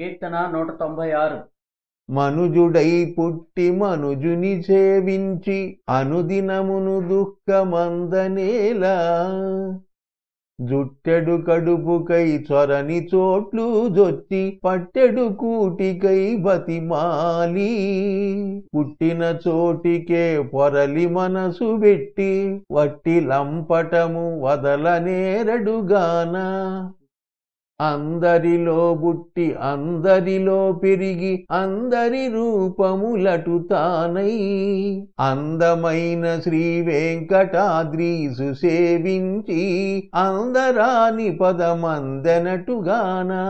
కీర్తన నూట తొంభై ఆరు. మనుజుడై పుట్టి మనుజుని సేవించి అనుదినమును దుఃఖమందనేలా. జుట్టెడు కడుపుకై చొరని చోట్లు జొచ్చి పట్టెడు కూటికై బతిమాలి. పుట్టిన చోటికే పొరలి మనసు పెట్టి వట్టి లంపటము వదలనేరడుగానా. అందరిలో బుట్టి అందరిలో పెరిగి అందరి రూపములటు తానై అందమైన శ్రీ వెంకటాద్రీసు సేవించి అందరాని పదమందెనటుగానా.